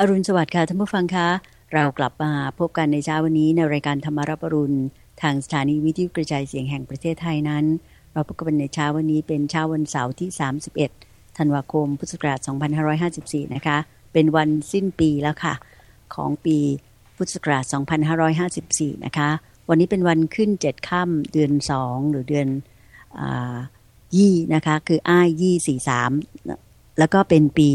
อรุณสวัสดิ์ค่ะท่านผู้ฟังคะเรากลับมาพบกันในเช้าวันนี้ในรายการธรรมารับอรุณ ทางสถานีวิทยุกระจายเสียงแห่งประเทศไทยนั้น เราพบกันในเช้าวันนี้เป็นเช้าวันเสาร์ที่ 31 ธันวาคม พุทธศักราช 2554 นะคะ เป็นวันสิ้นปีแล้วค่ะ ของปีพุทธศักราช 2554 นะคะ วันนี้เป็นวันขึ้นเจ็ดค่ำเดือนสองหรือเดือนอยี่นะคะ คืออ้ายยี่สี่สามแล้วก็เป็นปี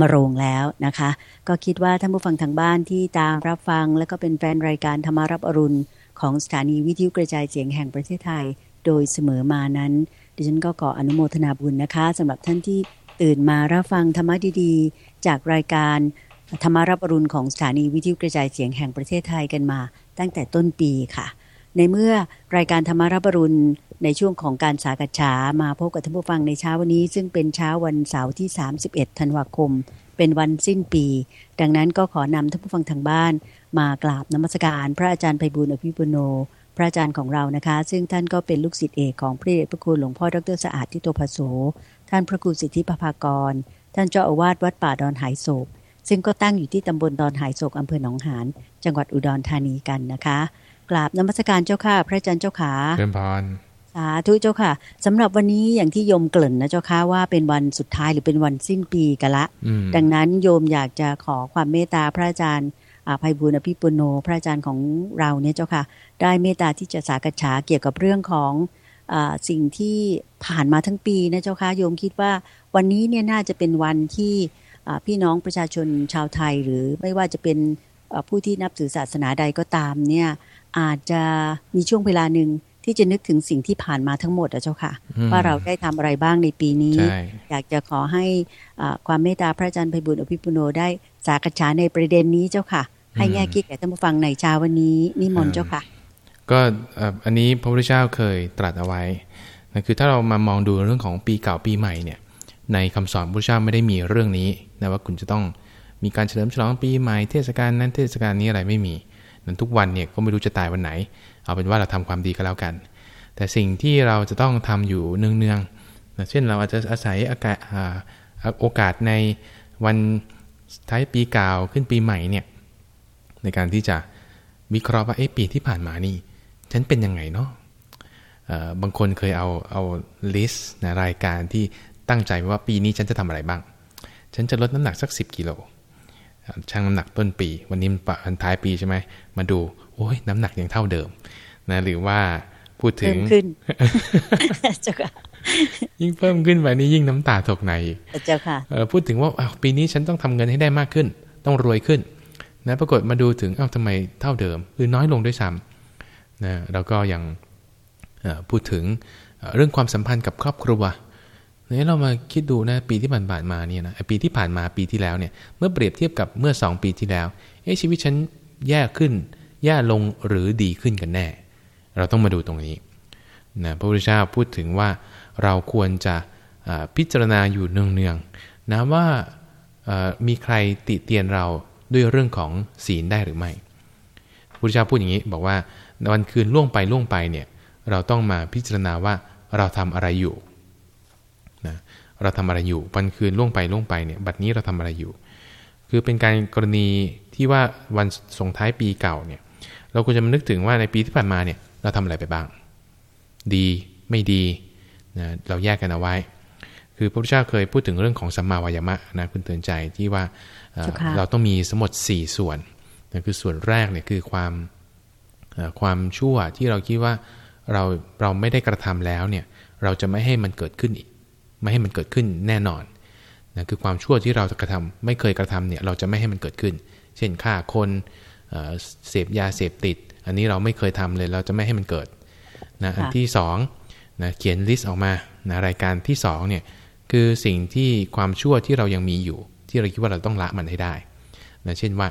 มาโรงแล้วนะคะ ก็คิดว่าท่านผู้ฟังทางบ้านที่ตามรับฟัง และก็เป็นแฟนรายการธรรมารับอรุณ ของสถานีวิทยุกระจายเสียงแห่งประเทศไทย โดยเสมอมานั้น ดิฉันก็ขออนุโมทนาบุญนะคะสำหรับท่านที่ตื่นมารับฟังธรรมะดีๆ จากรายการธรรมารับอรุณของสถานีวิทยุกระจายเสียงแห่งประเทศไทยกันมา ตั้งแต่ต้นปีค่ะ ในเมื่อรายการธรรมารับรุณในช่วงของการสากัฉามาพบกับท่านผู้ฟังในเช้าวันนี้ ซึ่งเป็นเช้าวันเสาร์ที่ 31 ธันวาคม เป็นวันสิ้นปี ดังนั้นก็ขอนำท่านผู้ฟังทางบ้าน มากราบนมัสการ พระอาจารย์ไพบุญอภิปุโน พระอาจารย์ของเรานะคะ ซึ่งท่านก็เป็นลูกศิษย์เอกของพระเดชพระคุณหลวงพ่อดรสะอาดทิโตภโส ท่านพระครูสิทธิปภากร ท่านเจ้าอาวาสวัดป่าดอนหายโศกซึ่งก็ตั้งอยู่ที่ตำบลดอนหายโศกอำเภอหนองหานจังหวัดอุดรธานีกันนะคะ กราบนมัสการเจ้าค่ะ พระอาจารย์เจ้าขาเชิญพรสาธุเจ้าค่ะสำหรับวันนี้อย่างที่โยมเกริ่นนะเจ้าค่ะว่าเป็นวันสุดท้ายหรือเป็นวันสิ้นปีกันละ ดังนั้นโยมอยากจะขอความเมตตาพระอาจารย์อาภัยบุญอภิปุโน พระอาจารย์ของเราเนี่ยเจ้าค่ะ ได้เมตตาที่จะสากฉาเกี่ยวกับเรื่องของอสิ่งที่ผ่านมาทั้งปีนะเจ้าค่ะโยมคิดว่าวันนี้เนี่ยน่าจะเป็นวันที่พี่น้องประชาชนชาวไทยหรือไม่ว่าจะเป็นผู้ที่นับถือศาสนาใดก็ตามเนี่ย อาจจะมีช่วงเวลาหนึ่งที่จะนึกถึงสิ่งที่ผ่านมาทั้งหมดอะเจ้าค่ะ ว่าเราได้ทำอะไรบ้างในปีนี้ อยากจะขอให้ความเมตตาพระอาจารย์ไพบุญอภิปุโนได้สากฉาในประเด็นนี้เจ้าค่ะ ให้แง่คิดแก่ท่านผู้ฟังในเช้าวันนี้นิมนต์เจ้าค่ะ ก็อันนี้พระพุทธเจ้าเคยตรัสเอาไว้นะคือถ้าเรามามองดูเรื่องของปีเก่าปีใหม่เนี่ย ในคำสอนพระพุทธเจ้าไม่ได้มีเรื่องนี้นะว่าคุณจะต้องมีการเฉลิมฉลองปีใหม่เทศกาลนั้นเทศกาลนี้อะไรไม่มี นั้นทุกวันเนี่ยก็ไม่รู้จะตายวันไหน เอาเป็นว่าเราทำความดีก็แล้วกัน แต่สิ่งที่เราจะต้องทำอยู่เนืองๆเช่นเราอาจจะอาศัยอากาศโอกาสในวันท้ายปีเก่าขึ้นปีใหม่เนี่ยในการที่จะวิเคราะห์ว่าเอ๊ะปีที่ผ่านมานี่ ฉันเป็นยังไงเนาะบางคนเคยเอาเอาลิสต์นะรายการที่ตั้งใจว่าปีนี้ฉันจะทำอะไรบ้าง ฉันจะลดน้ำหนักสัก 10กิโล ชั่งน้ำหนักต้นปี วันนี้มันท้ายปีใช่ไหมมาดู โอ้ยน้ำหนักยังเท่าเดิมนะหรือว่าพูดถึงขึ้นยิ่งเพิ่มขึ้นไปนี่ยิ่งน้ำตาตกในเจ้าค่ะพูดถึงว่าปีนี้ฉันต้องทำเงินให้ได้มากขึ้น ต้องรวยขึ้นนะปรากฏมาดูถึงเอ้าทำไมเท่าเดิม หรือน้อยลงด้วยซ้ำนะแล้วก็ยังพูดถึงเรื่องความสัมพันธ์กับครอบครัว เนี่ยเรามาคิดดูนะปีที่ผ่านมาเนี่ยนะปีที่ผ่านมาปีที่แล้วเนี่ยเมื่อเปรียบเทียบกับเมื่อ 2 ปีที่แล้วเอ๊ะชีวิตฉันแย่ขึ้น แย่ลงหรือดีขึ้นกันแน่ เราต้องมาดูตรงนี้นะพระพุทธเจ้าพูดถึงว่าเราควรจะพิจารณาอยู่เนืองๆนะว่ามีใครติเตียนเราด้วยเรื่องของศีลได้หรือไม่พระพุทธเจ้าพูดอย่างนี้บอกว่าวันคืนล่วงไปล่วงไปเนี่ยเราต้องมาพิจารณาว่าเราทำอะไรอยู่ เราทำอะไรอยู่วันคืนล่วงไปล่วงไปเนี่ยบัดนี้เราทำอะไรอยู่ คือเป็นการกรณีที่ว่าวันส่งท้ายปีเก่าเนี่ยเราควรจะมานึกถึงว่าในปีที่ผ่านมาเนี่ยเราทำอะไรไปบ้าง ดีไม่ดีนะเราแยกกันเอาไว้ คือพระพุทธเจ้าเคยพูดถึงเรื่องของสัมมาวายามะนะคุณเตือนใจที่ว่าเราต้องมีสมมติ4ส่วนนะคือส่วนแรกเนี่ยคือความความชั่วที่เราคิดว่าเราเราไม่ได้กระทำแล้วเนี่ยเราจะไม่ให้มันเกิดขึ้นอีก ไม่ให้มันเกิดขึ้นแน่นอนนะคือความชั่วที่เราจะกระทำไม่เคยกระทำเนี่ยเราจะไม่ให้มันเกิดขึ้น เช่นฆ่าคนเสพยาเสพติด อันนี้เราไม่เคยทำเลยเราจะไม่ให้มันเกิดนะอันที่2นะเขียนลิสต์ออกมานะรายการที่2เนี่ยคือสิ่งที่ความชั่วที่เรายังมีอยู่ ที่เราคิดว่าเราต้องละมันให้ได้นะเช่นว่า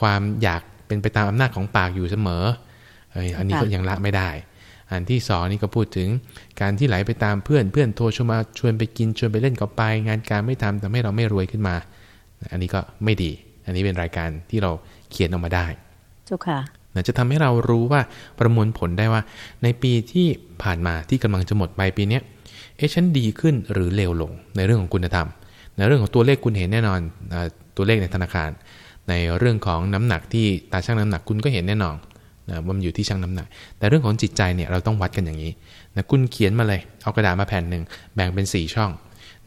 ความอยากเป็นไปตามอำนาจของปากอยู่เสมออันนี้ก็ยังละไม่ได้ อันที่สองนี่ก็พูดถึงการที่ไหลไปตามเพื่อนเพื่อนโทรชวนมาชวนไปกินชวนไปเล่นก็ไป งานการไม่ทำทำให้เราไม่รวยขึ้นมา อันนี้ก็ไม่ดี อันนี้เป็นรายการที่เราเขียนออกมาได้เจ้าค่ะจะทำให้เรารู้ว่าประมวลผลได้ว่า ในปีที่ผ่านมาที่กำลังจะหมดไปปีนี้เอ๊ะฉันดีขึ้นหรือเลวลงในเรื่องของคุณธรรม ในเรื่องของตัวเลขคุณเห็นแน่นอนตัวเลขในธนาคาร ในเรื่องของน้ำหนักที่ตาช่างน้ำหนักคุณก็เห็นแน่นอน นะว่ามันอยู่ที่ช่างน้ำหนัก แต่เรื่องของจิตใจเนี่ยเราต้องวัดกันอย่างนี้นะคุณเขียนมาเลย เอากระดาษมาแผ่นหนึ่งแบ่งเป็น 4 ช่อง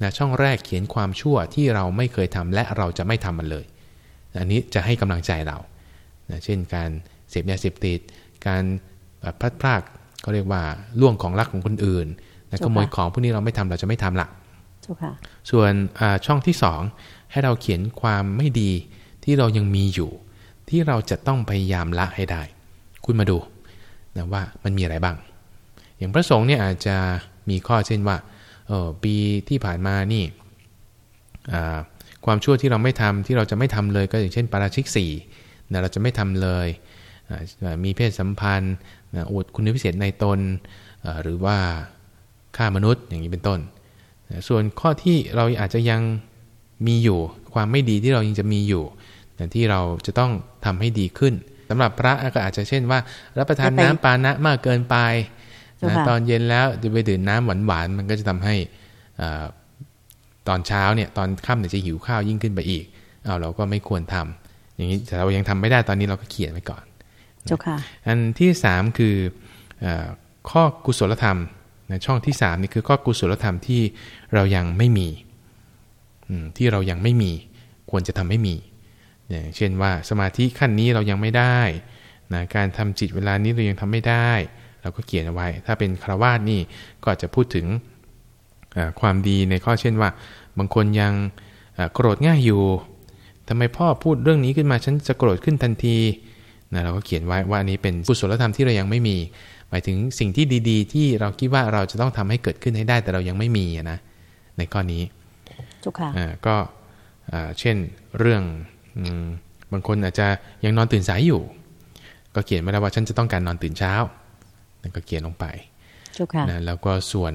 นะช่องแรกเขียนความชั่วที่เราไม่เคยทำและเราจะไม่ทำมันเลยอันนี้จะให้กำลังใจเรานะเช่นการเสพยาเสพติด การพลัดพรากก็เรียกว่าล่วงของรักของคนอื่นนะขโมยของพวกนี้เราไม่ทำเราจะไม่ทำละส่วนช่องที่สองให้เราเขียนความไม่ดีที่เรายังมีอยู่ ที่เราจะต้องพยายามละให้ได้ คุณมาดูนะว่ามันมีอะไรบ้าง อย่างพระสงฆ์เนี่ยอาจจะมีข้อเช่นว่าเออปีที่ผ่านมานี่ความชั่วที่เราไม่ทำที่เราจะไม่ทำเลยก็อย่างเช่น ปาราชิกสี่นะเราจะไม่ทำเลยมีเพศสัมพันธ์อวดคุณพิเศษในตน หรือว่าฆ่ามนุษย์อย่างนี้เป็นต้น ส่วนข้อที่เราอาจจะยังมีอยู่ ความไม่ดีที่เรายังจะมีอยู่แต่ที่เราจะต้องทำให้ดีขึ้น สำหรับพระก็อาจจะเช่นว่า รับประทานน้ำปานะมากเกินไปนะตอนเย็นแล้วจะไปดื่มน้ำหวานๆมันก็จะทำให้ตอนเช้าเนี่ยตอนค่ำเนี่ยจะหิวข้าวยิ่งขึ้นไปอีกเอาเราก็ไม่ควรทำอย่างนี้แต่เรายังทำไม่ได้ตอนนี้เราก็เขียนไว้ก่อนเจ้าค่ะอันที่สามคือข้อกุศลธรรมนะช่องที่สามนี่คือข้อกุศลธรรมที่เรายังไม่มีที่เรายังไม่มี ควรจะทำให้มี อย่างเช่นว่าสมาธิขั้นนี้เรายังไม่ได้นะการทำจิตเวลานี้เรายังทำไม่ได้ เราก็เขียนเอาไว้ ถ้าเป็นคราวาสนี่ก็จะพูดถึงความดีในข้อเช่นว่า บางคนยังโกรธง่ายอยู่ทำไมพ่อพูดเรื่องนี้ขึ้นมาฉันจะโกรธขึ้นทันทีนะเราก็เขียนไว้ว่าอันนี้เป็นกุศลธรรมที่เรายังไม่มี หมายถึงสิ่งที่ดี ๆ ที่เราคิดว่าเราจะต้องทำให้เกิดขึ้นให้ได้แต่เรายังไม่มีนะในข้อนี้จุค่ะก็เช่นเรื่อง บางคนอาจจะยังนอนตื่นสายอยู่ ก็เขียนมาแล้วว่าฉันจะต้องการนอนตื่นเช้านั่นก็เขียนลงไปจุค่ะแล้วก็ส่วน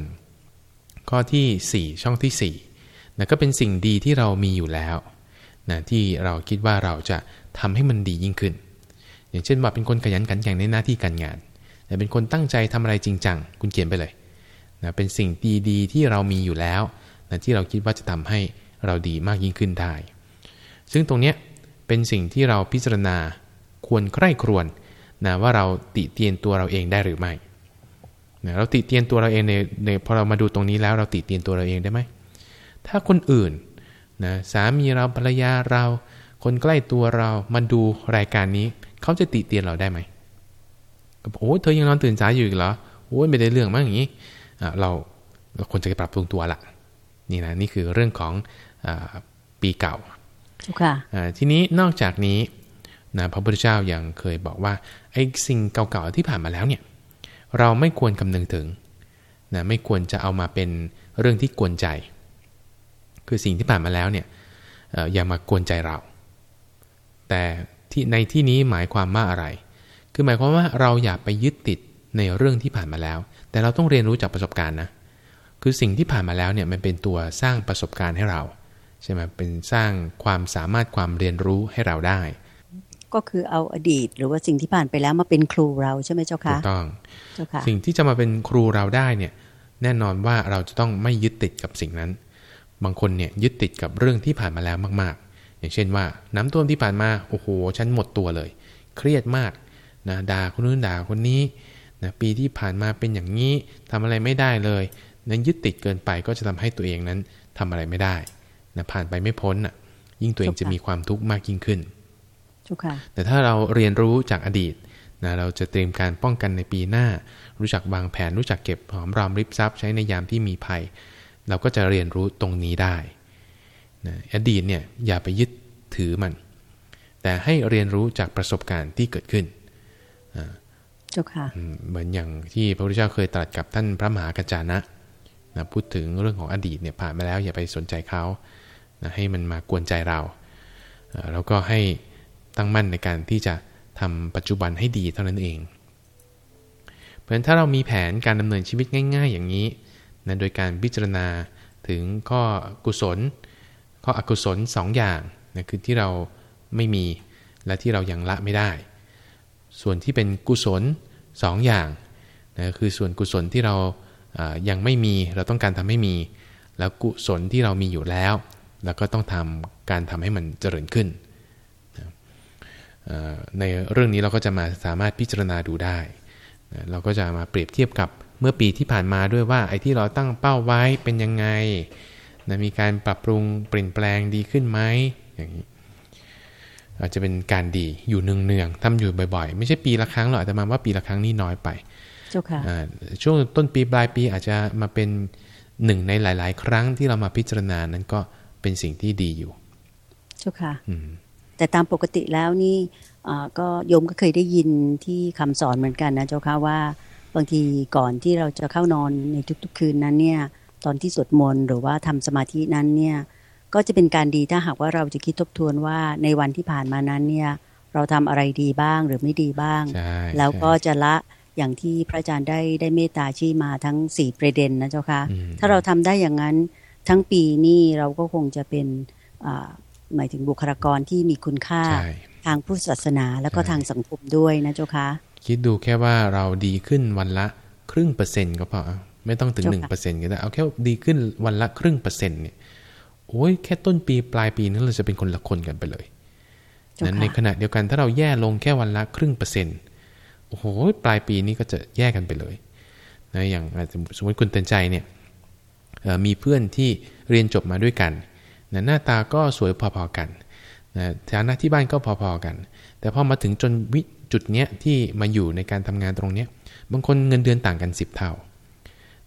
ข้อที่ 4 ช่องที่4นะก็เป็นสิ่งดีที่เรามีอยู่แล้วนะที่เราคิดว่าเราจะทำให้มันดียิ่งขึ้น อย่างเช่นว่าเป็นคนขยันขันแข็งในหน้าที่การงานแต่เป็นคนตั้งใจทำอะไรจริงจังคุณเขียนไปเลยนะเป็นสิ่งดีๆที่เรามีอยู่แล้วนะที่เราคิดว่าจะทำให้เราดีมากยิ่งขึ้นได้ ซึ่งตรงนี้ เป็นสิ่งที่เราพิจารณาควรใคร่ครวญนะว่าเราติเตียนตัวเราเองได้หรือไม่นะเราติเตียนตัวเราเองในในพอเรามาดูตรงนี้แล้วเราติเตียนตัวเราเองได้ไหมถ้าคนอื่นนะสามีเราภรรยาเรา คนใกล้ตัวเรามาดูรายการนี้ เขาจะติเตียนเราได้ไหมโอ้เธอยังนอนตื่นสายอยู่อีกเหรอโอ้ยไม่ได้เรื่องมากอย่างนี้เราเราควรจะปรับปรุงตัวละนี่นะนี่คือเรื่องของอปีเก่า ทีนี้นอกจากนี้นะพระพุทธเจ้ายังเคยบอกว่าไอ้สิ่งเก่าๆที่ผ่านมาแล้วเนี่ยเราไม่ควรคำนึงถึงนะไม่ควรจะเอามาเป็นเรื่องที่กวนใจ คือสิ่งที่ผ่านมาแล้วเนี่ยอย่ามากวนใจเรา แต่ที่ในที่นี้หมายความว่าอะไร คือหมายความว่าเราอย่าไปยึดติดในเรื่องที่ผ่านมาแล้ว แต่เราต้องเรียนรู้จากประสบการณ์นะคือสิ่งที่ผ่านมาแล้วเนี่ยมันเป็นตัวสร้างประสบการณ์ให้เรา ใช่ไหมเป็นสร้างความสามารถความเรียนรู้ให้เราได้ ก็คือเอาอดีต หรือว่าสิ่งที่ผ่านไปแล้วมาเป็นครูเราใช่ไหมเจ้าค่ะถูกต้องเจ้าค่ะสิ่งที่จะมาเป็นครูเราได้เนี่ย แน่นอนว่าเราจะต้องไม่ยึดติดกับสิ่งนั้น บางคนเนี่ยยึดติดกับเรื่องที่ผ่านมาแล้วมากๆ อย่างเช่นว่า น้ำท่วมที่ผ่านมาโอ้โหฉันหมดตัวเลย เครียดมากนะด่าคนนู้นด่าคนนี้นะปีที่ผ่านมาเป็นอย่างนี้ทำอะไรไม่ได้เลยนั้นยึดติดเกินไปก็จะทำให้ตัวเองนั้นทำอะไรไม่ได้ นะผ่านไปไม่พ้นอะ ยิ่งตัวเองจะมีความทุกข์มากยิ่งขึ้นแต่ถ้าเราเรียนรู้จากอดีตนะเราจะเตรียมการป้องกันในปีหน้า รู้จักวางแผนรู้จักเก็บหอมรอมริบทรัพย์ใช้ในยามที่มีภัย เราก็จะเรียนรู้ตรงนี้ได้นะอดีตเนี่ยอย่าไปยึดถือมัน แต่ให้เรียนรู้จากประสบการณ์ที่เกิดขึ้นเจ้าค่ะเหมือนอย่างที่พระพุทธเจ้าเคยตรัสกับท่านพระมหากัจจานะ นะพูดถึงเรื่องของอดีตเนี่ยผ่านมาแล้วอย่าไปสนใจเขานะให้มันมากวนใจเราแล้วก็ให้ตั้งมั่นในการที่จะทำปัจจุบันให้ดีเท่านั้นเอง เพราะฉะนั้นถ้าเรามีแผนการดำเนินชีวิตง่าย ๆ อย่างนี้นะโดยการพิจารณาถึงข้อกุศล ข้ออกุศล2ออย่างนะคือที่เราไม่มีและที่เรายังละไม่ได้ ส่วนที่เป็นกุศล2ออย่างนะคือส่วนกุศลที่เรา ยังไม่มีเราต้องการทำให้มี แล้วกุศลที่เรามีอยู่แล้ว แล้วก็ต้องทำการทำให้มันเจริญขึ้น ในเรื่องนี้เราก็จะมาสามารถพิจารณาดูได้ เราก็จะมาเปรียบเทียบกับเมื่อปีที่ผ่านมาด้วยว่าไอ้ที่เราตั้งเป้าไว้เป็นยังไงนะมีการปรับปรุงเปลี่ยนแปลงดีขึ้นไหมอย่างนี้อาจจะเป็นการดีอยู่เนืองๆทำอยู่บ่อยๆ ไม่ใช่ปีละครั้งหรอกแต่มาว่าปีละครั้งนี่น้อยไป ช่วงต้นปีปลายปีอาจจะมาเป็นหนึ่งในหลาย ๆ ครั้งที่เรามาพิจารณานั้นก็เป็นสิ่งที่ดีอยู่ เจ้าค่ะแต่ตามปกติแล้วนี่ก็โยมก็เคยได้ยินที่คำสอนเหมือนกันนะเจ้าค่ะว่าบางทีก่อนที่เราจะเข้านอนในทุก ๆ คืนนั้นเนี่ย ตอนที่สวดมนต์หรือว่าทำสมาธินั้นเนี่ย ก็จะเป็นการดีถ้าหากว่าเราจะคิดทบทวนว่าในวันที่ผ่านมานั้นเนี่ย เราทำอะไรดีบ้างหรือไม่ดีบ้าง แล้วก็จะละ อย่างที่พระอาจารย์ได้ได้เมตตาชี้มาทั้งสี่ประเด็นนะเจ้าค่ะถ้าเราทำได้อย่างนั้นทั้งปีนี่เราก็คงจะเป็นหมายถึงบุคลากรที่มีคุณค่าทางพุทธศาสนาแล้วก็ทางสังคมด้วยนะเจ้าค่ะคิดดูแค่ว่าเราดีขึ้นวันละครึ่งเปอร์เซ็นต์ก็พอไม่ต้องถึงหนึ่งเปอร์เซ็นต์ก็ได้เอาแค่ดีขึ้นวันละครึ่งเปอร์เซ็นต์เนี่ยโอ้ยแค่ต้นปีปลายปีนั้นเราจะเป็นคนละคนกันไปเลยนั้นในขณะเดียวกันถ้าเราแย่ลงแค่วันละครึ่งเปอร์เซ็นต์ โอ้โหปลายปีนี้ก็จะแยกกันไปเลยนะอย่างสมมติคุณเตือนใจเนี่ยมีเพื่อนที่เรียนจบมาด้วยกันนะหน้าตาก็สวยพอๆกันนะฐานะที่บ้านก็พอๆกัน แต่พอมาถึงจนวิจุดเนี้ยที่มาอยู่ในการทำงานตรงเนี้ยบางคนเงินเดือนต่างกัน 10 เท่า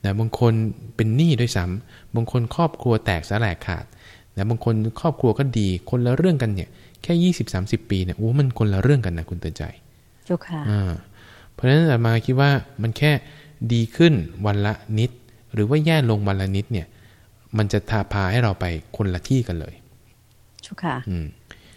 นะบางคนเป็นหนี้ด้วยซ้ำบางคนครอบครัวแตกสลายขาดนะบางคนครอบครัวก็ดีคนละเรื่องกันเนี่ยแค่ยี่สิบสามสิบปีเนี่ยโอ้มันคนละเรื่องกันนะคุณเตือนใจจุค่ะ เพราะฉะนั้นมาคิดว่ามันแค่ดีขึ้นวันละนิด หรือว่าแย่ลงวันละนิดเนี่ย มันจะทาพาให้เราไปคนละที่กันเลยชุค่ะ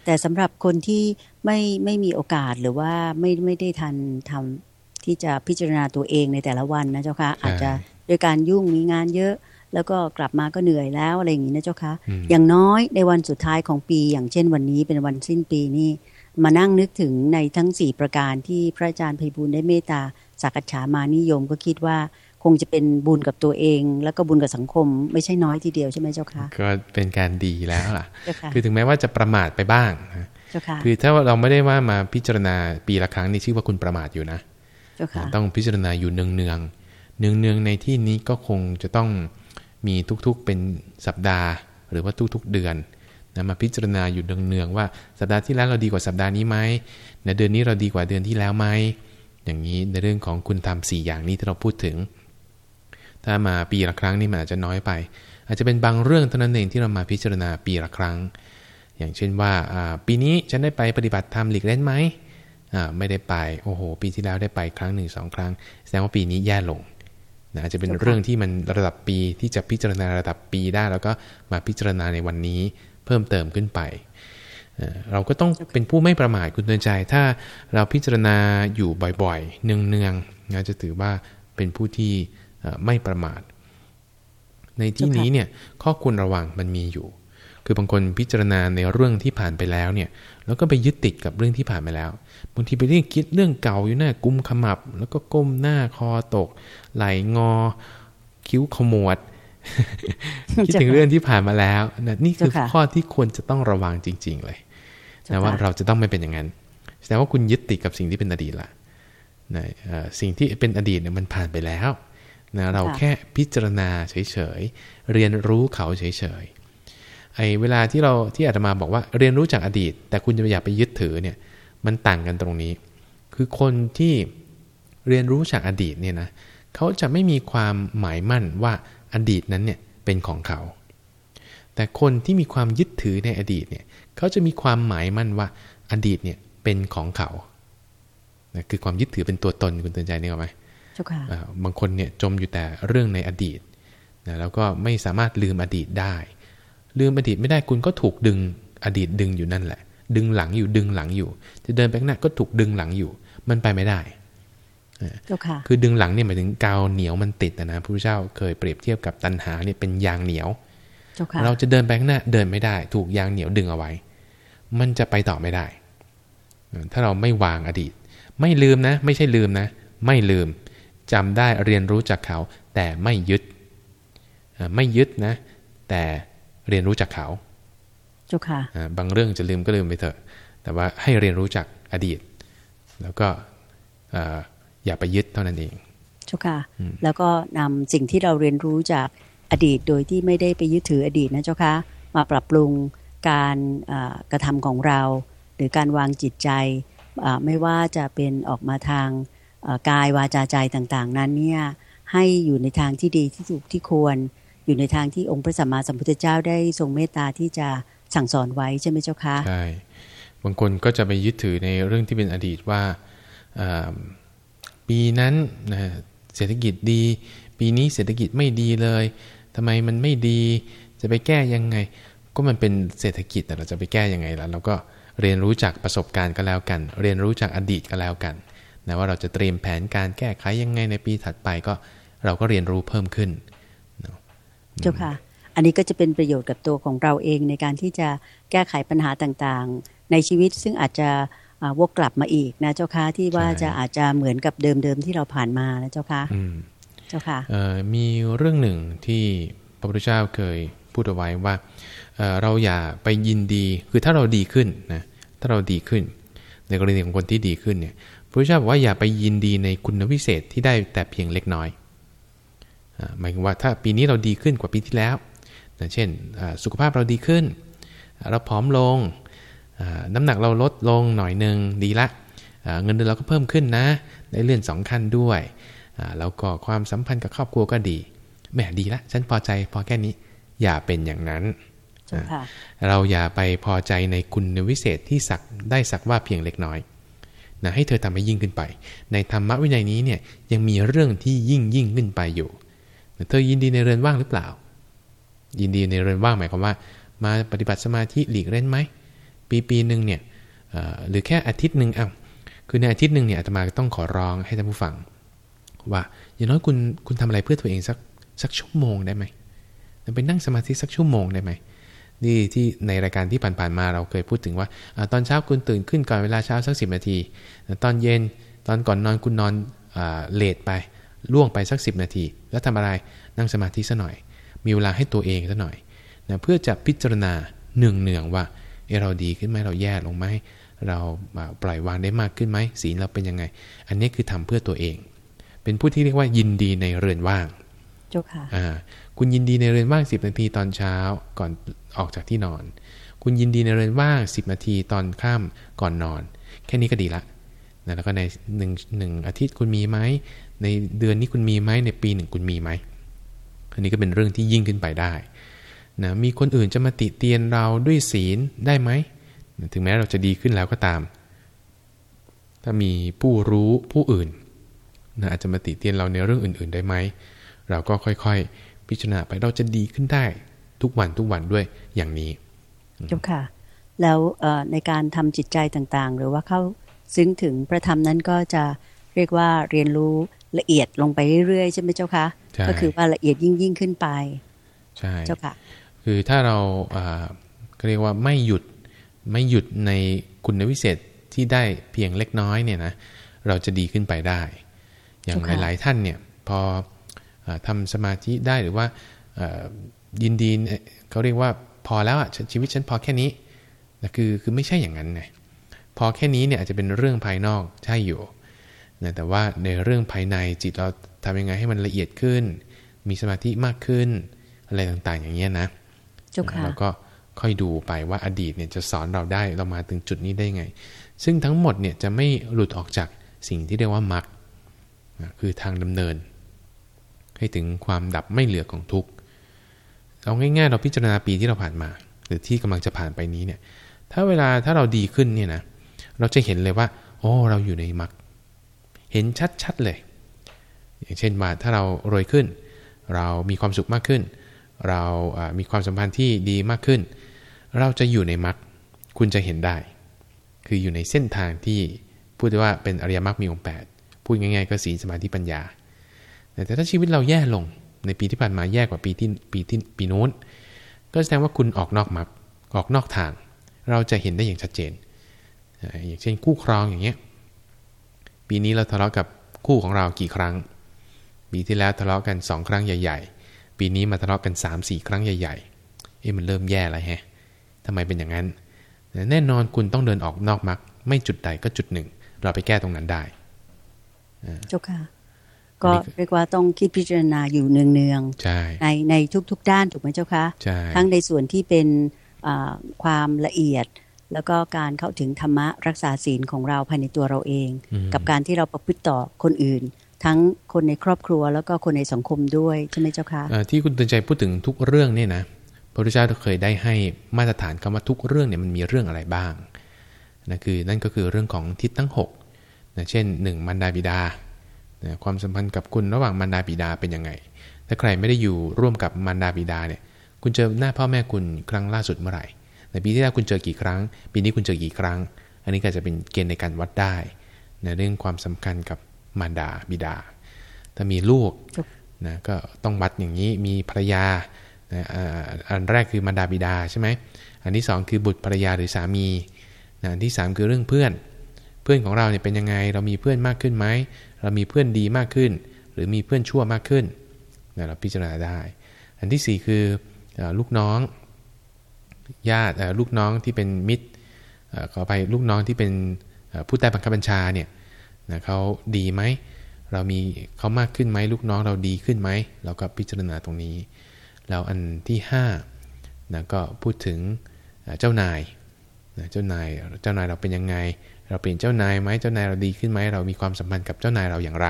แต่สำหรับคนที่ไม่ไม่มีโอกาสหรือว่าไม่ไม่ได้ทันทำที่จะพิจารณาตัวเองในแต่ละวันนะเจ้าค่ะอาจจะโดยการยุ่งมีงานเยอะแล้วก็กลับมาก็เหนื่อยแล้วอะไรอย่างนี้นะเจ้าคะ อย่างน้อยในวันสุดท้ายของปีอย่างเช่นวันนี้เป็นวันสิ้นปีนี่ มานั่งนึกถึงในทั้งสี่ประการที่พระอาจารย์ไพบูลได้เมตตาสักษามานิยมก็คิดว่าคงจะเป็นบุญกับตัวเอง แล้วก็บุญกับสังคม ไม่ใช่น้อยทีเดียวใช่ไหมเจ้าคะก็เป็นการดีแล้วล่ะ คือถึงแม้ว่าจะประมาทไปบ้างคือถ้าเราไม่ได้ว่ามาพิจารณาปีละครั้งนี่ชื่อว่าคุณประมาทอยู่นะต้องพิจารณาอยู่เนืองเนืองเนืองเนืองในที่นี้ก็คงจะต้องมีทุกๆเป็นสัปดาห์ หรือว่าทุกๆเดือน นะมาพิจารณาอยู่เนืองๆว่าสัปดาห์ที่แล้วเราดีกว่าสัปดาห์นี้ไหมในเดือนนี้เราดีกว่าเดือนที่แล้วไหมอย่างนี้ในเรื่องของคุณทำสี่อย่างนี้ที่เราพูดถึง ถ้ามาปีละครั้งนี่มันอาจจะน้อยไป อาจจะเป็นบางเรื่องเท่านั้นเองที่เรามาพิจารณาปีละครั้ง อย่างเช่นว่าปีนี้ฉันได้ไปปฏิบัติธรรมหลีกเล่นไหมไม่ได้ไปโอ้โห ปีที่แล้วได้ไปครั้งหนึ่งสองครั้ง แสดงว่าปีนี้แย่ลงนะอาจจะเป็นเรื่องที่มันระดับปีที่จะพิจารณาระดับปีได้ แล้วก็มาพิจารณาในวันนี้ เพิ่มเติมขึ้นไป เราก็ต้องเป็นผู้ไม่ประมาทคุณเตือนใจ ถ้าเราพิจารณาอยู่บ่อยๆ เนืองๆนะจะถือว่าเป็นผู้ที่ไม่ประมาท ในที่นี้เนี่ยข้อควรระวังมันมีอยู่ คือบางคนพิจารณาในเรื่องที่ผ่านไปแล้วเนี่ยแล้วก็ไปยึดติดกับเรื่องที่ผ่านไปแล้วบางทีไปเรื่องคิดเรื่องเก่าอยู่หน้ากุมขมับ แล้วก็ก้มหน้าคอตก ไหลงอ คิ้วขมวด คิดถึงเรื่องที่ผ่านมาแล้วนะนี่คือข้อที่ควรจะต้องระวังจริง ๆ เลยนะว่าเราจะต้องไม่เป็นอย่างนั้นแสดงว่าคุณยึดติดกับสิ่งที่เป็นอดีตละนะสิ่งที่เป็นอดีตเนี่ยมันผ่านไปแล้วนะเราแค่พิจารณาเฉยๆเรียนรู้เขาเฉยๆไอ้เวลาที่เราที่อาตมาบอกว่าเรียนรู้จากอดีต แต่คุณจะอยากไปยึดถือเนี่ยมันต่างกันตรงนี้ คือคนที่เรียนรู้จากอดีตเนี่ยนะเขาจะไม่มีความหมายมั่นว่า อดีตนั้นเนี่ยเป็นของเขา แต่คนที่มีความยึดถือในอดีตเนี่ยเขาจะมีความหมายมั่นว่าอดีตเนี่ยเป็นของเขานะคือความยึดถือเป็นตัวตนคุณเตือนใจนี่หรอไหมบางคนเนี่ยจมอยู่แต่เรื่องในอดีตนะแล้วก็ไม่สามารถลืมอดีตได้ ลืมอดีตไม่ได้คุณก็ถูกดึงอดีตดึงอยู่นั่นแหละ ดึงหลังอยู่ดึงหลังอยู่ จะเดินไปข้างหน้าก็ถูกดึงหลังอยู่ มันไปไม่ได้ คือดึงหลังเนี่ยหมายถึงกาวเหนียวมันติดนะพระพุทธเจ้าเคยเปรียบเทียบกับตันหาเนี่ยเป็นยางเหนียว เราจะเดินไปข้างหน้าเดินไม่ได้ ถูกยางเหนียวดึงเอาไว้ มันจะไปต่อไม่ได้ ถ้าเราไม่วางอดีต ไม่ลืมนะ ไม่ใช่ลืมนะ ไม่ลืมจำได้เรียนรู้จากเขา แต่ไม่ยึด ไม่ยึดนะ แต่เรียนรู้จากเขาจ้าค่ะบางเรื่องจะลืมก็ลืมไปเถอะ แต่ว่าให้เรียนรู้จากอดีต แล้วก็ อย่าไปยึดเท่านั้นเองเจ้าค่ะ แล้วก็นำสิ่งที่เราเรียนรู้จากอดีตโดยที่ไม่ได้ไปยึดถืออดีตนะเจ้าค่ะมาปรับปรุงการกระทำของเรา หรือการวางจิตใจไม่ว่าจะเป็นออกมาทางกายวาจาใจต่างๆ นั้นเนี่ยให้อยู่ในทางที่ดีที่ถูกที่ควร อยู่ในทางที่องค์พระสัมมาสัมพุทธเจ้าได้ทรงเมตตาที่จะสั่งสอนไว้ใช่ไหมเจ้าคะใช่บางคนก็จะไปยึดถือในเรื่องที่เป็นอดีตว่า ปีนั้นเศรษฐกิจดี ปีนี้เศรษฐกิจไม่ดีเลยทำไมมันไม่ดีจะไปแก้ยังไง ก็มันเป็นเศรษฐกิจแต่เราจะไปแก้ยังไงล่ะเราก็เรียนรู้จากประสบการณ์ก็แล้วกัน เรียนรู้จากอดีตก็แล้วกันนะว่าเราจะเตรียมแผนการแก้ไขยังไงในปีถัดไปก็เราก็เรียนรู้เพิ่มขึ้นเจ้าค่ะ อันนี้ก็จะเป็นประโยชน์กับตัวของเราเองในการที่จะแก้ไขปัญหาต่างๆ ในชีวิตซึ่งอาจจะ วกกลับมาอีกนะเจ้าค่ะที่ว่าจะอาจจะเหมือนกับเดิมๆที่เราผ่านมานะเจ้าค่ะเจ้าค่ะมีเรื่องหนึ่งที่พระพุทธเจ้าเคยพูดเอาไว้ว่าเราอย่าไปยินดีคือถ้าเราดีขึ้นนะถ้าเราดีขึ้น ในกรณีของคนที่ดีขึ้นเนี่ยพระพุทธเจ้าบอกว่าอย่าไปยินดีในคุณวิเศษที่ได้แต่เพียงเล็กน้อยหมายถึงว่าถ้าปีนี้เราดีขึ้นกว่าปีที่แล้วเช่นสุขภาพเราดีขึ้น เราผอมลง น้ำหนักเราลดลงหน่อยหนึ่งดีละ เงินเดือนเราก็เพิ่มขึ้นนะ ได้เลื่อนสองขั้นด้วย แล้วก็ความสัมพันธ์กับครอบครัวก็ดีแหมดีละ ฉันพอใจพอแค่นี้อย่าเป็นอย่างนั้น เราอย่าไปพอใจในคุณวิเศษที่สักได้สักว่าเพียงเล็กน้อยนะให้เธอทำให้ยิ่งขึ้นไป ในธรรมวินัยนี้เนี่ยยังมีเรื่องที่ยิ่งยิ่งขึ้นไปอยู่ เธอยินดีในเรือนว่างหรือเปล่า ยินดีในเรือนว่างหมายความว่า มาปฏิบัติสมาธิหลีกเล่นไหม ปีปีหนึ่งเนี่ยหรือแค่อาทิตย์หนึ่งอ้าวคือในอาทิตย์หนึ่งเนี่ยอาตมาต้องขอร้องให้ท่านผู้ฟัง ว่าอย่างน้อยคุณคุณทำอะไรเพื่อตัวเองสักสักชั่วโมงได้ไหมไปนั่งสมาธิสักชั่วโมงได้ไหมนี่ที่ในรายการที่ผ่านๆมาเราเคยพูดถึงว่าอตอนเช้าคุณตื่นขึ้นก่อนเวลาเช้าสักสินาที ตอนเย็นตอนก่อนนอนคุณนอนเลทไปล่วงไปสัก 10 นาที แล้วทำอะไรนั่งสมาธิซะหน่อย มีเวลาให้ตัวเองซะหน่อยนะเพื่อจะพิจารณาเนืองเนืองว่า เอเราดีขึ้นไหมเราแย่ลงไหมเราปล่อยวางได้มากขึ้นไหมศีลเราเป็นยังไง อันนี้คือทำเพื่อตัวเอง เป็นผู้ที่เรียกว่ายินดีในเรือนว่างเจ้าค่ะอ่าคุณยินดีในเรือนว่าง 10 นาทีตอนเช้าก่อนออกจากที่นอน คุณยินดีในเรือนว่าง 10 นาทีตอนค่ำก่อนนอน แค่นี้ก็ดีละนะแล้วก็ในหนึ่งหนึ่งอาทิตย์คุณมีไหมในเดือนนี้คุณมีไหมในปีหนึ่งคุณมีไหมอันนี้ก็เป็นเรื่องที่ยิ่งขึ้นไปได้ นะมีคนอื่นจะมาติเตียนเราด้วยศีลได้ไหมถึงแม้เราจะดีขึ้นแล้วก็ตาม ถ้ามีผู้รู้ผู้อื่นนะอาจจะมาติเตียนเราในเรื่องอื่น ๆ ได้ไหม เราก็ค่อยๆ พิจารณาไปเราจะดีขึ้นได้ทุกวันทุกวันด้วยอย่างนี้จบค่ะ แล้วในการทำจิตใจต่างๆ หรือว่าเข้าซึ้งถึงพระธรรมนั้นก็จะเรียกว่าเรียนรู้ละเอียดลงไปเรื่อยๆ ใช่ไหมเจ้าคะก็คือว่าละเอียดยิ่งยิ่งขึ้นไป ใช่เจ้าค่ะ คือถ้าเราเรียกว่าไม่หยุดไม่หยุดในคุณวิเศษที่ได้เพียงเล็กน้อยเนี่ยนะเราจะดีขึ้นไปได้ อย่างหลาย ๆ ท่านเนี่ยพอทำสมาธิได้หรือว่ายินดีเขาเรียกว่าพอแล้วอะชีวิตฉันพอแค่นี้แต่คือคือไม่ใช่อย่างนั้นไงพอแค่นี้เนี่ยอาจจะเป็นเรื่องภายนอกใช่อยู่นะแต่ว่าในเรื่องภายในจิตเราทำยังไงให้มันละเอียดขึ้น มีสมาธิมากขึ้น อะไรต่างๆ อย่างเงี้ยนะ แล้วก็ค่อยดูไปว่าอดีตเนี่ยจะสอนเราได้เรามาถึงจุดนี้ได้ไง ซึ่งทั้งหมดเนี่ยจะไม่หลุดออกจากสิ่งที่เรียกว่ามรรคคือทางดำเนิน ให้ถึงความดับไม่เหลือของทุกข์เอาง่ายๆ เราพิจารณาปีที่เราผ่านมา หรือที่กำลังจะผ่านไปนี้เนี่ย ถ้าเวลาถ้าเราดีขึ้นเนี่ยนะเราจะเห็นเลยว่าโอ้เราอยู่ในมรรคเห็นชัดๆเลย อย่างเช่นว่าถ้าเรารวยขึ้น เรามีความสุขมากขึ้น เรามีความสัมพันธ์ที่ดีมากขึ้น เราจะอยู่ในมรรคคุณจะเห็นได้ คืออยู่ในเส้นทางที่พูดได้ว่าเป็นอริยมรรคมีองค์8พูดง่ายๆก็สีสมาธิปัญญา แต่ถ้าชีวิตเราแย่ลงในปีที่ผ่านมาแย่กว่าปีที่ปีที่ปีนู้น ก็แสดงว่าคุณออกนอกมักออกนอกทาง เราจะเห็นได้อย่างชัดเจน อย่างเช่นคู่ครองอย่างเงี้ยปีนี้เราทะเลาะกับคู่ของเรากี่ครั้งปีที่แล้วทะเลาะกันสองครั้งใหญ่ ๆ ปีนี้มาทะเลาะกันสามสี่ครั้งใหญ่ๆ เอ๊ะมันเริ่มแย่แล้วแฮะทำไมเป็นอย่างนั้น แน่นอนคุณต้องเดินออกนอกมรรคไม่จุดใดก็จุดหนึ่ง เราไปแก้ตรงนั้นได้เจ้าค่ะ ก็เรียกว่าต้องคิดพิจารณาอยู่เนืองๆในในทุกๆด้านถูกไหมเจ้าคะทั้งในส่วนที่เป็นความละเอียดแล้วก็การเข้าถึงธรรมะรักษาศีลของเราภายในตัวเราเอง กับการที่เราประพฤติต่อคนอื่น ทั้งคนในครอบครัวแล้วก็คนในสังคมด้วยใช่ไหมเจ้าคะที่คุณตือนใจพูดถึงทุกเรื่องเนี่ยนะพระพุทธเจ้าเคยได้ให้มาตรฐานคำว่าทุกเรื่องเนี่ยมันมีเรื่องอะไรบ้างนะคือนั่นก็คือเรื่องของทิศทั้ง6นะเช่น 1มันดาบิดานะความสัมพันธ์กับคุณระหว่างมันดาบิดาเป็นยังไง ถ้าใครไม่ได้อยู่ร่วมกับมันดาบิดาเนี่ยคุณเจอหน้าพ่อแม่คุณครั้งล่าสุดเมื่อไหร่ในปีที่แล้วคุณเจอกี่ครั้ง ปีนี้คุณเจอกี่ครั้ง อันนี้ก็จะเป็นเกณฑ์ในการวัดได้ในเรื่องความสำคัญกับ มารดาบิดา ถ้ามีลูกนะก็ต้องวัดอย่างนี้มีภรรยานะอันแรกคือมารดาบิดาใช่ไหมอันที่ 2 คือบุตรภรรยาหรือสามีนะอันที่ 3 คือเรื่องเพื่อน เพื่อนของเราเนี่ยเป็นยังไง เรามีเพื่อนมากขึ้นไหมเรามีเพื่อนดีมากขึ้น หรือมีเพื่อนชั่วมากขึ้นนะเราพิจารณาได้ อันที่ 4 คือลูกน้องญาติลูกน้องที่เป็นมิตรขอไปลูกน้องที่เป็นผู้ใต้บังคับบัญชาเนี่ย นะเขาดีไหม เรามีเขามากขึ้นไหมลูกน้องเราดีขึ้นไหม เราก็พิจารณาตรงนี้ แล้วอันที่5นะก็พูดถึงเจ้านายนะเจ้านาย เจ้านายเราเป็นยังไง เราเป็นเจ้านายไหมเจ้านายเราดีขึ้นไหม เรามีความสัมพันธ์กับเจ้านายเราอย่างไร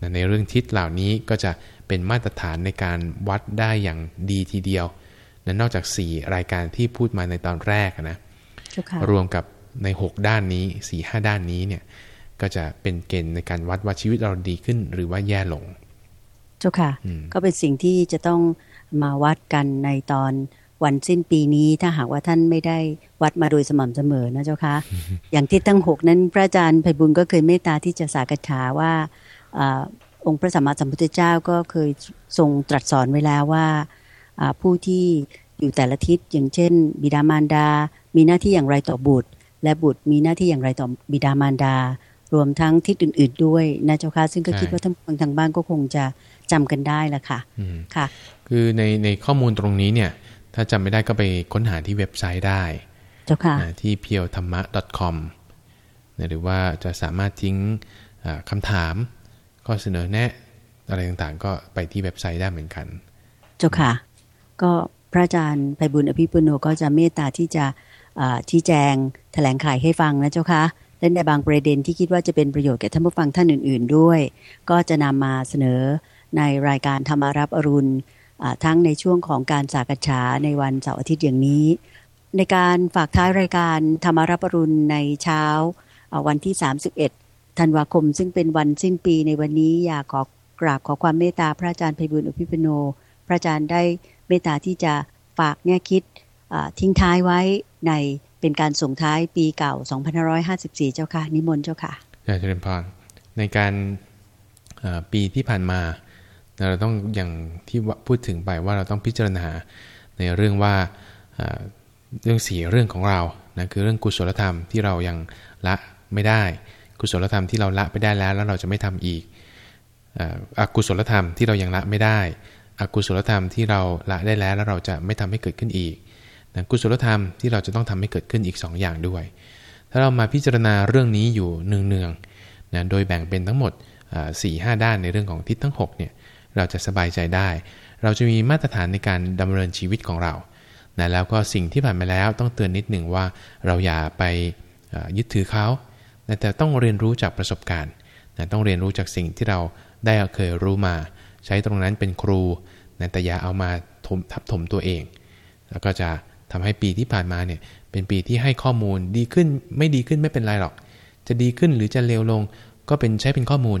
นะในเรื่องทิศเหล่านี้ก็จะเป็นมาตรฐานในการวัดได้อย่างดีทีเดียวนะนอกจาก 4 รายการที่พูดมาในตอนแรกนะ รวมกับใน 6 ด้านนี้4ี่ห้าด้านนี้เนี่ย ก็จะเป็นเกณฑ์ในการวัดว่าชีวิตเราดีขึ้นหรือว่าแย่ลงเจ้าค่ะ ก็เป็นสิ่งที่จะต้องมาวัดกันในตอนวันสิ้นปีนี้ถ้าหากว่าท่านไม่ได้วัดมาโดยสม่ำเสมอนะเจ้าค่ะอย่างที่ตั้งหกนั้นพระอาจารย์ไพบุญก็เคยเมตตาที่จะสากษาว่าองค์พระสัมมาสัมพุทธเจ้าก็เคยทรงตรัสสอนไว้แล้วว่าผู้ที่อยู่แต่ละทิศอย่างเช่น บิดามารดา มีหน้าที่อย่างไรต่อบุตร และบุตรมีหน้าที่อย่างไรต่อบิดามารดา รวมทั้งทิศอื่น ๆด้วยนะเจ้าค่ะซึ่งก็คิดว่าท่านทางบ้านก็คงจะจำกันได้ละค่ะค่ะ คือในในข้อมูลตรงนี้เนี่ย ถ้าจำไม่ได้ก็ไปค้นหาที่เว็บไซต์ได้ เจ้าค่ะที่ p พียวธรรมะ .com หรือว่าจะสามารถทิ้งคำถามข้อเสนอแนะอะไรต่างๆ ก็ไปที่เว็บไซต์ได้เหมือนกัน เจ้าค่ะ ก็พระอาจารย์ไพบุญอภิปุโนก็จะเมตตาที่จะชี้แจงแถลงไขให้ฟังนะเจ้าค่ะ และในบางประเด็นที่คิดว่าจะเป็นประโยชน์แก่ท่านผู้ฟังท่านอื่น ๆ ด้วย ก็จะนำมาเสนอในรายการธรรมารับอรุณทั้งในช่วงของการสากฉาในวันเสาร์อาทิตย์อย่างนี้ ในการฝากท้ายรายการธรรมารับอรุณในเช้าวันที่ 31 ธันวาคม ซึ่งเป็นวันสิ้นปีในวันนี้อยากขอกราบขอความเมตตาพระอาจารย์ไพบุญอภิปโน พระอาจารย์ได้เมตตาที่จะฝากแง่คิดทิ้งท้ายไว้ใน เป็นการส่งท้ายปีเก่า 2554 เจ้าค่ะ นิมนต์เจ้าค่ะอาจารย์เจริญพรในการปีที่ผ่านมา เราต้องอย่างที่พูดถึงไปว่าเราต้องพิจารณาในเรื่องว่าเรื่องสีเรื่องของเรานะคือเรื่องกุศลธรรมที่เรายังละไม่ได้ กุศลธรรมที่เราละไปได้แล้ว แล้วเราจะไม่ทำอีกอกุศลธรรมที่เรายังละไม่ได้ อกุศลธรรมที่เราละได้แล้วแล้วเราจะไม่ทำให้เกิดขึ้นอีก กุศลธรรมที่เราจะต้องทำให้เกิดขึ้นอีก 2 อย่างด้วย ถ้าเรามาพิจารณาเรื่องนี้อยู่เนืองๆนะโดยแบ่งเป็นทั้งหมด4ี่ห้าด้านในเรื่องของทิศทั้ง6เนี่ยเราจะสบายใจได้ เราจะมีมาตรฐานในการดำเนินชีวิตของเรานะแล้วก็สิ่งที่ผ่านมาแล้วต้องเตือนนิดหนึ่งว่าเราอย่าไปยึดถือเขานะแต่ต้องเรียนรู้จากประสบการณ์นะต้องเรียนรู้จากสิ่งที่เราได้เคยรู้มา ใช้ตรงนั้นเป็นครูนะแต่อย่าเอามาทับถมตัวเอง แล้วก็จะ ทำให้ปีที่ผ่านมาเนี่ยเป็นปีที่ให้ข้อมูลดีขึ้นไม่ดีขึ้นไม่เป็นไรหรอก จะดีขึ้นหรือจะเลวลง ก็เป็นใช้เป็นข้อมูล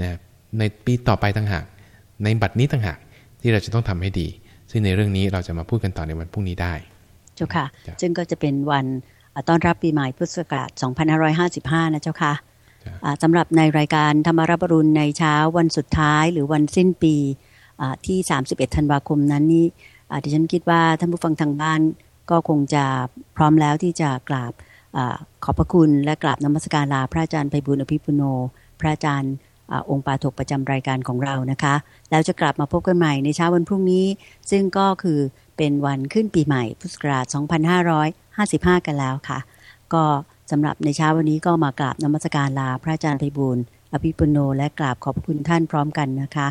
นะในปีต่อไปต่างหาก ในบัตรนี้ต่างหากที่เราจะต้องทำให้ดี ซึ่งในเรื่องนี้เราจะมาพูดกันต่อในวันพรุ่งนี้ได้เจ้าค่ะ ซึ่งก็จะเป็นวันต้อนรับปีใหม่พุทธศักราช 2555 นะเจ้าค่ะสำหรับในรายการธรรมรับรุณในเช้าวันสุดท้ายหรือวันสิ้นปีที่ 31 ธันวาคมนั้นนี่ ดิฉันคิดว่าท่านผู้ฟังทางบ้านก็คงจะพร้อมแล้วที่จะกราบอขอบพระคุณและกราบนมัสการลาพระอาจารย์ไพบุญอภิปุโน พระอาจารย์องค์ปาถกประจำรายการของเรานะคะ แล้วจะกลับมาพบกันใหม่ในเช้าวันพรุ่งนี้ ซึ่งก็คือเป็นวันขึ้นปีใหม่พุทธศักราช 2555 กันแล้วค่ะ ก็สำหรับในเช้าวันนี้ก็มากราบนมัสการลาพระอาจารย์ไพบูลอภิปุโน และกราบขอบคุณท่านพร้อมกันนะคะ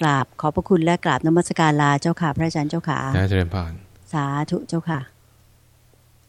กราบขอบพระคุณและกราบนมัสการลาเจ้าค่ะ พระอาจารย์เจ้าค่ะนะเจริญพรสาธุเจ้าค่ะ